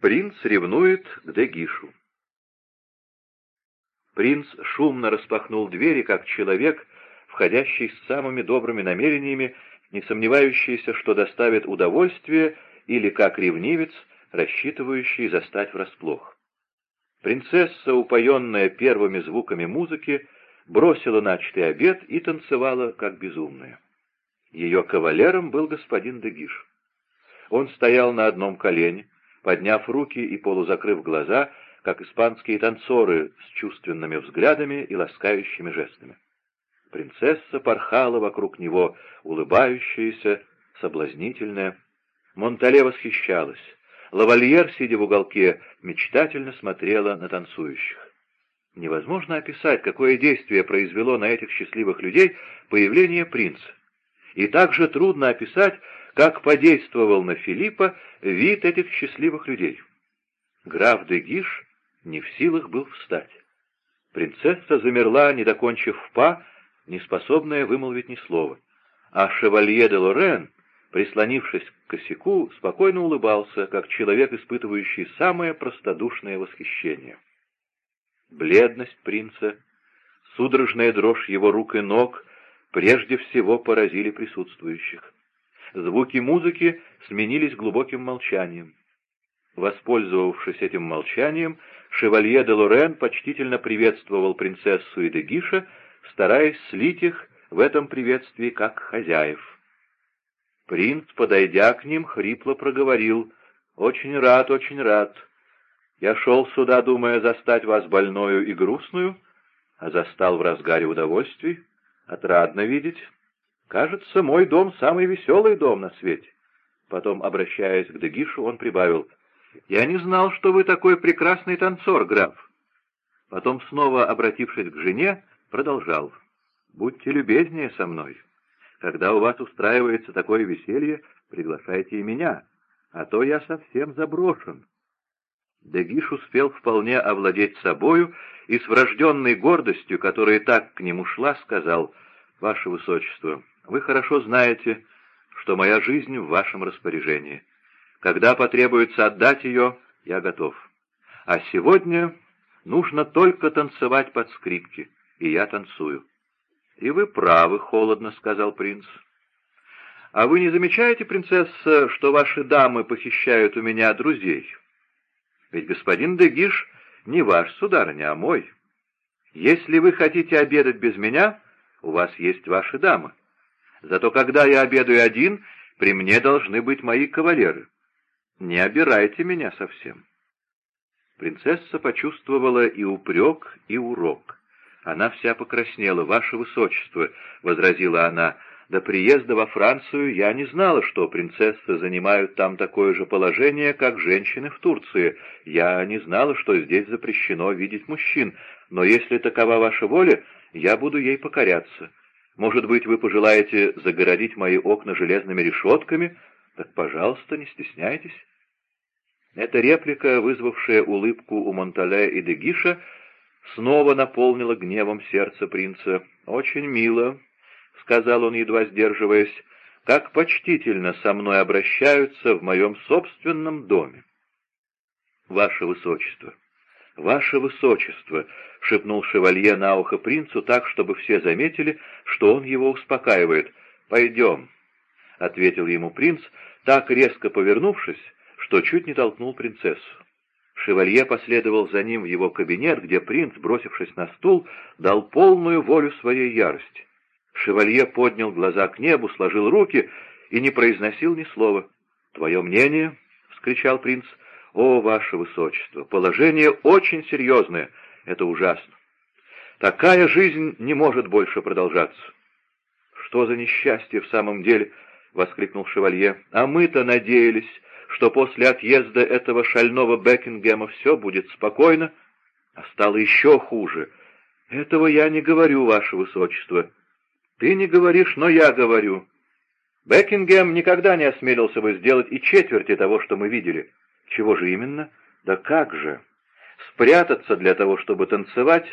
Принц ревнует к Дегишу. Принц шумно распахнул двери, как человек, входящий с самыми добрыми намерениями, не сомневающийся, что доставит удовольствие, или как ревнивец, рассчитывающий застать врасплох. Принцесса, упоенная первыми звуками музыки, бросила начатый обед и танцевала, как безумная. Ее кавалером был господин Дегиш. Он стоял на одном колене, подняв руки и полузакрыв глаза, как испанские танцоры с чувственными взглядами и ласкающими жестами. Принцесса порхала вокруг него, улыбающаяся, соблазнительная. Монтале восхищалась. Лавальер, сидя в уголке, мечтательно смотрела на танцующих. Невозможно описать, какое действие произвело на этих счастливых людей появление принца. И также трудно описать, как подействовал на Филиппа вид этих счастливых людей. Граф де Гиш не в силах был встать. Принцесса замерла, не докончив па, не способная вымолвить ни слова. А шевалье де Лорен, прислонившись к косяку, спокойно улыбался, как человек, испытывающий самое простодушное восхищение. Бледность принца, судорожная дрожь его рук и ног прежде всего поразили присутствующих. Звуки музыки сменились глубоким молчанием. Воспользовавшись этим молчанием, шевалье де Лорен почтительно приветствовал принцессу и Дегиша, стараясь слить их в этом приветствии как хозяев. Принц, подойдя к ним, хрипло проговорил «Очень рад, очень рад. Я шел сюда, думая застать вас больную и грустную, а застал в разгаре удовольствий. Отрадно видеть. Кажется, мой дом — самый веселый дом на свете». Потом, обращаясь к Дегишу, он прибавил «Я не знал, что вы такой прекрасный танцор, граф». Потом, снова обратившись к жене, продолжал «Будьте любезнее со мной. Когда у вас устраивается такое веселье, приглашайте и меня, а то я совсем заброшен». Дегиш успел вполне овладеть собою и с врожденной гордостью, которая так к нему шла, сказал, «Ваше Высочество, вы хорошо знаете, что моя жизнь в вашем распоряжении. Когда потребуется отдать ее, я готов. А сегодня нужно только танцевать под скрипки, и я танцую». «И вы правы, — холодно сказал принц. А вы не замечаете, принцесса, что ваши дамы похищают у меня друзей?» Ведь господин Дегиш не ваш, сударыня, а мой. Если вы хотите обедать без меня, у вас есть ваши дамы. Зато когда я обедаю один, при мне должны быть мои кавалеры. Не обирайте меня совсем. Принцесса почувствовала и упрек, и урок. Она вся покраснела. «Ваше высочество», — возразила она, до приезда во Францию я не знала, что принцессы занимают там такое же положение, как женщины в Турции. Я не знала, что здесь запрещено видеть мужчин, но если такова ваша воля, я буду ей покоряться. Может быть, вы пожелаете загородить мои окна железными решетками? Так, пожалуйста, не стесняйтесь. Эта реплика, вызвавшая улыбку у Монтале и Дегиша, снова наполнила гневом сердце принца. «Очень мило», — сказал он, едва сдерживаясь, — «как почтительно со мной обращаются в моем собственном доме». «Ваше Высочество! Ваше Высочество!» — шепнул шевалье на ухо принцу так, чтобы все заметили, что он его успокаивает. «Пойдем», — ответил ему принц, так резко повернувшись, что чуть не толкнул принцессу. Шевалье последовал за ним в его кабинет, где принц, бросившись на стул, дал полную волю своей ярости. Шевалье поднял глаза к небу, сложил руки и не произносил ни слова. «Твое мнение?» — вскричал принц. «О, ваше высочество, положение очень серьезное. Это ужасно. Такая жизнь не может больше продолжаться». «Что за несчастье в самом деле?» — воскликнул шевалье. «А мы-то надеялись, что после отъезда этого шального Бекингема все будет спокойно, а стало еще хуже. Этого я не говорю, ваше высочество». Ты не говоришь, но я говорю. Бекингем никогда не осмелился бы сделать и четверти того, что мы видели. Чего же именно? Да как же? Спрятаться для того, чтобы танцевать,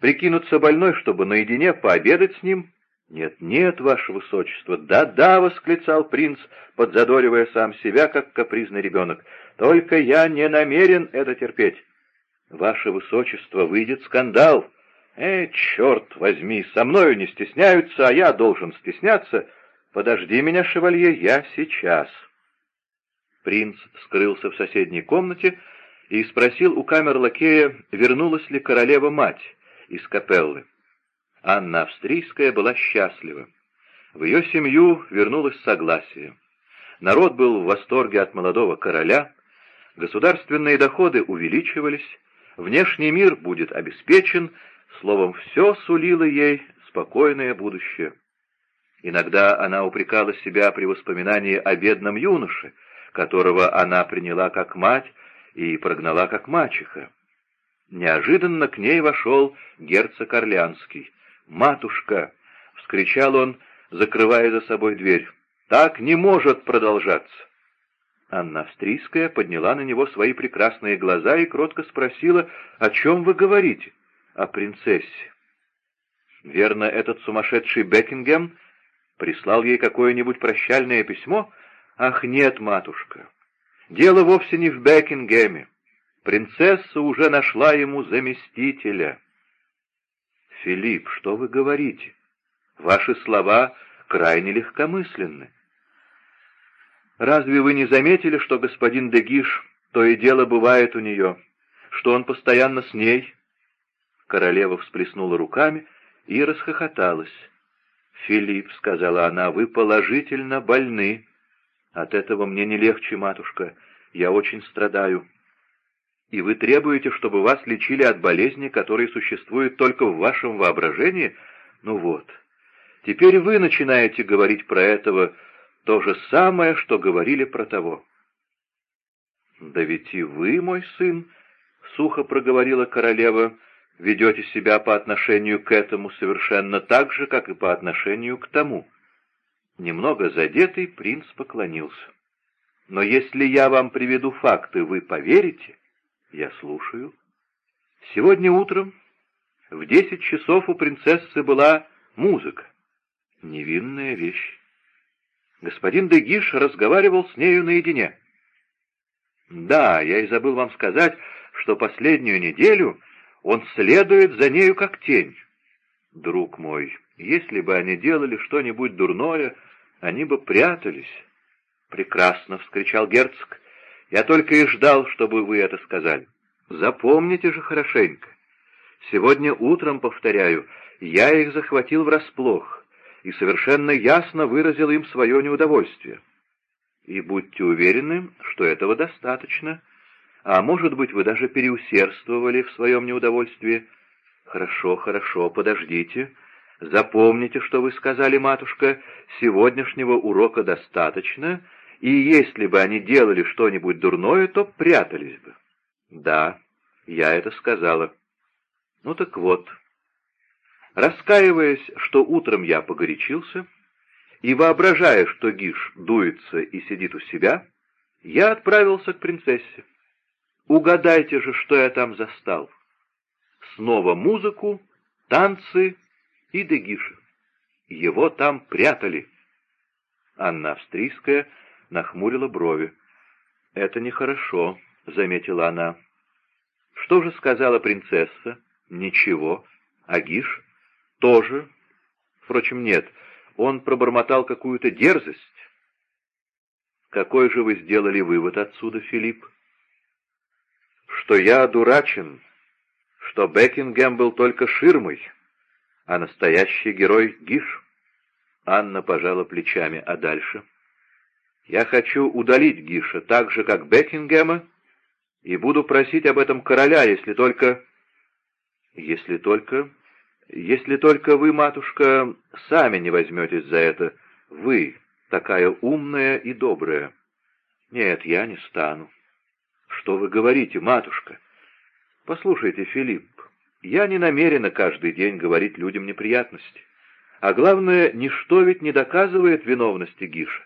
прикинуться больной, чтобы наедине пообедать с ним? «Нет, нет, ваше высочество, да-да!» — восклицал принц, подзадоривая сам себя, как капризный ребенок. «Только я не намерен это терпеть. Ваше высочество, выйдет скандал. Э, черт возьми, со мною не стесняются, а я должен стесняться. Подожди меня, шевалье, я сейчас». Принц скрылся в соседней комнате и спросил у камер-лакея, вернулась ли королева-мать из капеллы. Анна Австрийская была счастлива. В ее семью вернулось согласие. Народ был в восторге от молодого короля, государственные доходы увеличивались, внешний мир будет обеспечен, словом, все сулило ей спокойное будущее. Иногда она упрекала себя при воспоминании о бедном юноше, которого она приняла как мать и прогнала как мачеха. Неожиданно к ней вошел герцог Орлеанский. «Матушка!» — вскричал он, закрывая за собой дверь. «Так не может продолжаться!» Анна Австрийская подняла на него свои прекрасные глаза и кротко спросила, «О чем вы говорите?» «О принцессе». «Верно, этот сумасшедший Бекингем прислал ей какое-нибудь прощальное письмо?» «Ах, нет, матушка, дело вовсе не в Бекингеме. Принцесса уже нашла ему заместителя». «Филипп, что вы говорите? Ваши слова крайне легкомысленны. Разве вы не заметили, что господин Дегиш то и дело бывает у нее, что он постоянно с ней?» Королева всплеснула руками и расхохоталась. «Филипп», — сказала она, — «вы положительно больны. От этого мне не легче, матушка, я очень страдаю. И вы требуете, чтобы вас лечили от болезни, которые существуют только в вашем воображении? Ну вот, теперь вы начинаете говорить про этого то же самое, что говорили про того. «Да ведь и вы, мой сын, — сухо проговорила королева, — ведете себя по отношению к этому совершенно так же, как и по отношению к тому». Немного задетый принц поклонился. «Но если я вам приведу факты, вы поверите?» «Я слушаю». «Сегодня утром в десять часов у принцессы была музыка. Невинная вещь. Господин Дегиш разговаривал с нею наедине. Да, я и забыл вам сказать, что последнюю неделю он следует за нею как тень. Друг мой, если бы они делали что-нибудь дурное, они бы прятались. «Прекрасно!» — вскричал герцог. «Я только и ждал, чтобы вы это сказали. Запомните же хорошенько. Сегодня утром, повторяю, я их захватил врасплох и совершенно ясно выразил им свое неудовольствие. И будьте уверены, что этого достаточно, а может быть, вы даже переусердствовали в своем неудовольствии. Хорошо, хорошо, подождите». Запомните, что вы сказали, матушка, сегодняшнего урока достаточно, и если бы они делали что-нибудь дурное, то прятались бы. Да, я это сказала. Ну так вот. Раскаиваясь, что утром я погорячился, и воображая, что Гиш дуется и сидит у себя, я отправился к принцессе. Угадайте же, что я там застал. Снова музыку, танцы и Дегиша. Его там прятали. Анна Австрийская нахмурила брови. «Это нехорошо», — заметила она. «Что же сказала принцесса?» «Ничего. А Гиш?» «Тоже. Впрочем, нет. Он пробормотал какую-то дерзость». «Какой же вы сделали вывод отсюда, Филипп?» «Что я одурачен, что Бекингем был только ширмой» а настоящий герой — Гиш. Анна пожала плечами, а дальше? Я хочу удалить Гиша так же, как Бекингема, и буду просить об этом короля, если только... Если только... Если только вы, матушка, сами не возьметесь за это. Вы, такая умная и добрая. Нет, я не стану. Что вы говорите, матушка? Послушайте, Филипп, я не намерена каждый день говорить людям неприятности. А главное, ничто ведь не доказывает виновности Гиша.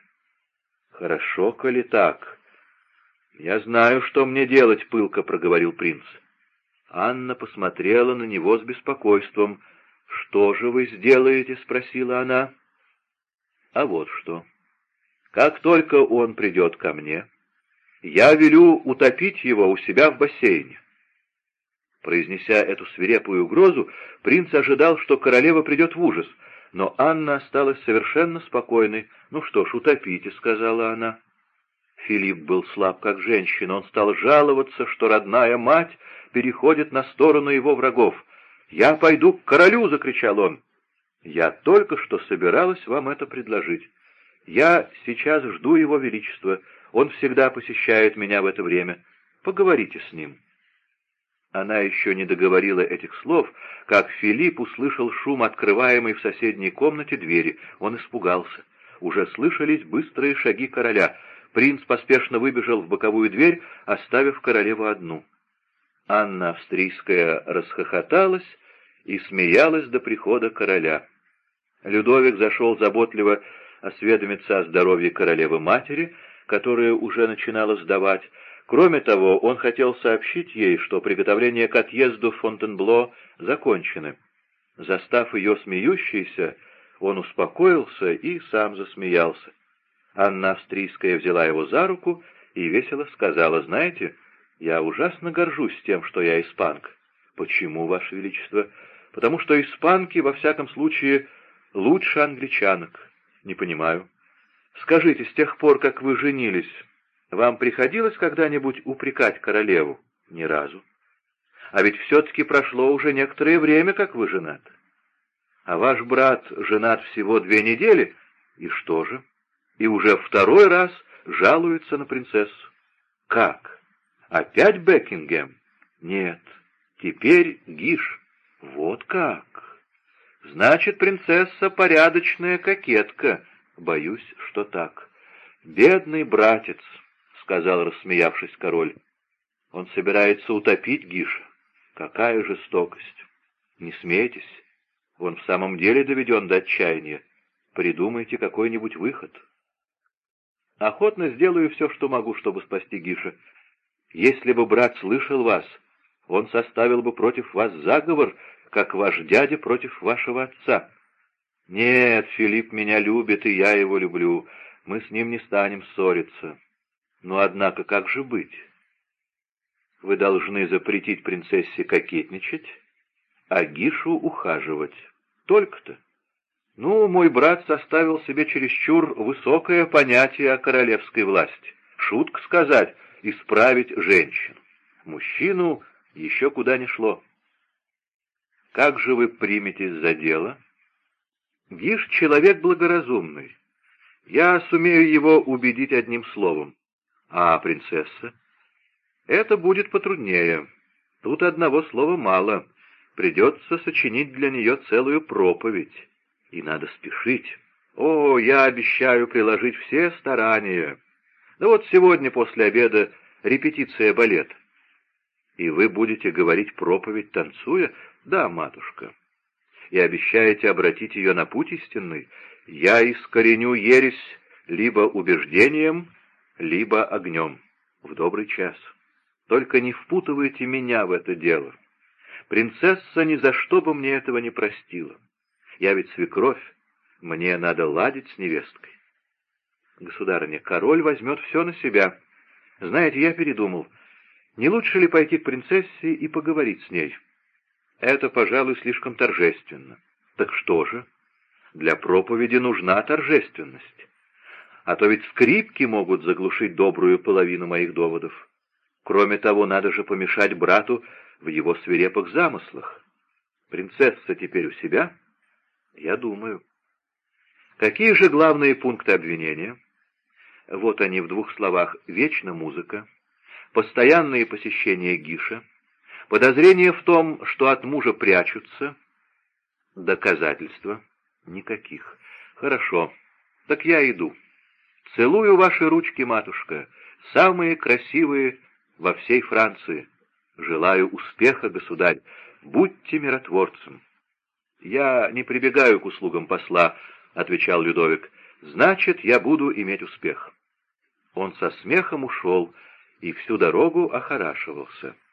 Хорошо, коли так. Я знаю, что мне делать, пылко проговорил принц. Анна посмотрела на него с беспокойством. что же вы сделаете?» — спросила она. «А вот что. Как только он придет ко мне, я велю утопить его у себя в бассейне». Произнеся эту свирепую угрозу, принц ожидал, что королева придет в ужас, но Анна осталась совершенно спокойной. «Ну что ж, утопите», — сказала она. Филипп был слаб, как женщина. Он стал жаловаться, что родная мать переходит на сторону его врагов. «Я пойду к королю!» — закричал он. «Я только что собиралась вам это предложить. Я сейчас жду его величества. Он всегда посещает меня в это время. Поговорите с ним». Она еще не договорила этих слов, как Филипп услышал шум открываемой в соседней комнате двери. Он испугался. Уже слышались быстрые шаги короля. Принц поспешно выбежал в боковую дверь, оставив королеву одну. Анна Австрийская расхохоталась и смеялась до прихода короля. Людовик зашел заботливо осведомиться о здоровье королевы-матери, которая уже начинала сдавать. Кроме того, он хотел сообщить ей, что приготовления к отъезду в Фонтенбло закончены. Застав ее смеющейся, он успокоился и сам засмеялся. Анна Австрийская взяла его за руку и весело сказала, «Знаете, я ужасно горжусь тем, что я испанка». «Почему, Ваше Величество?» «Потому что испанки, во всяком случае, лучше англичанок». «Не понимаю». «Скажите, с тех пор, как вы женились, вам приходилось когда-нибудь упрекать королеву?» «Ни разу». «А ведь все-таки прошло уже некоторое время, как вы женат. А ваш брат женат всего две недели, и что же?» и уже второй раз жалуется на принцессу. Как? Опять Бекингем? Нет, теперь Гиш. Вот как. Значит, принцесса порядочная кокетка. Боюсь, что так. Бедный братец, — сказал, рассмеявшись король. Он собирается утопить Гиша. Какая жестокость! Не смейтесь, он в самом деле доведен до отчаяния. Придумайте какой-нибудь выход. Охотно сделаю все, что могу, чтобы спасти Гиша. Если бы брат слышал вас, он составил бы против вас заговор, как ваш дядя против вашего отца. Нет, Филипп меня любит, и я его люблю. Мы с ним не станем ссориться. Но, однако, как же быть? Вы должны запретить принцессе кокетничать, а Гишу ухаживать. Только-то. Ну, мой брат составил себе чересчур высокое понятие о королевской власти. Шутка сказать, исправить женщину. Мужчину еще куда не шло. Как же вы приметесь за дело? Гиш — человек благоразумный. Я сумею его убедить одним словом. А принцесса? Это будет потруднее. Тут одного слова мало. Придется сочинить для нее целую проповедь. И надо спешить. О, я обещаю приложить все старания. Да вот сегодня после обеда репетиция балета. И вы будете говорить проповедь, танцуя? Да, матушка. И обещаете обратить ее на путь истинный? Я искореню ересь либо убеждением, либо огнем. В добрый час. Только не впутывайте меня в это дело. Принцесса ни за что бы мне этого не простила. Я ведь свекровь, мне надо ладить с невесткой. Государыня, король возьмет все на себя. Знаете, я передумал, не лучше ли пойти к принцессе и поговорить с ней? Это, пожалуй, слишком торжественно. Так что же? Для проповеди нужна торжественность. А то ведь скрипки могут заглушить добрую половину моих доводов. Кроме того, надо же помешать брату в его свирепых замыслах. Принцесса теперь у себя — я думаю. Какие же главные пункты обвинения? Вот они в двух словах. Вечно музыка, постоянные посещения Гиша, подозрение в том, что от мужа прячутся, доказательства никаких. Хорошо, так я иду. Целую ваши ручки, матушка, самые красивые во всей Франции. Желаю успеха, государь, будьте миротворцем. «Я не прибегаю к услугам посла», — отвечал Людовик. «Значит, я буду иметь успех». Он со смехом ушел и всю дорогу охорашивался.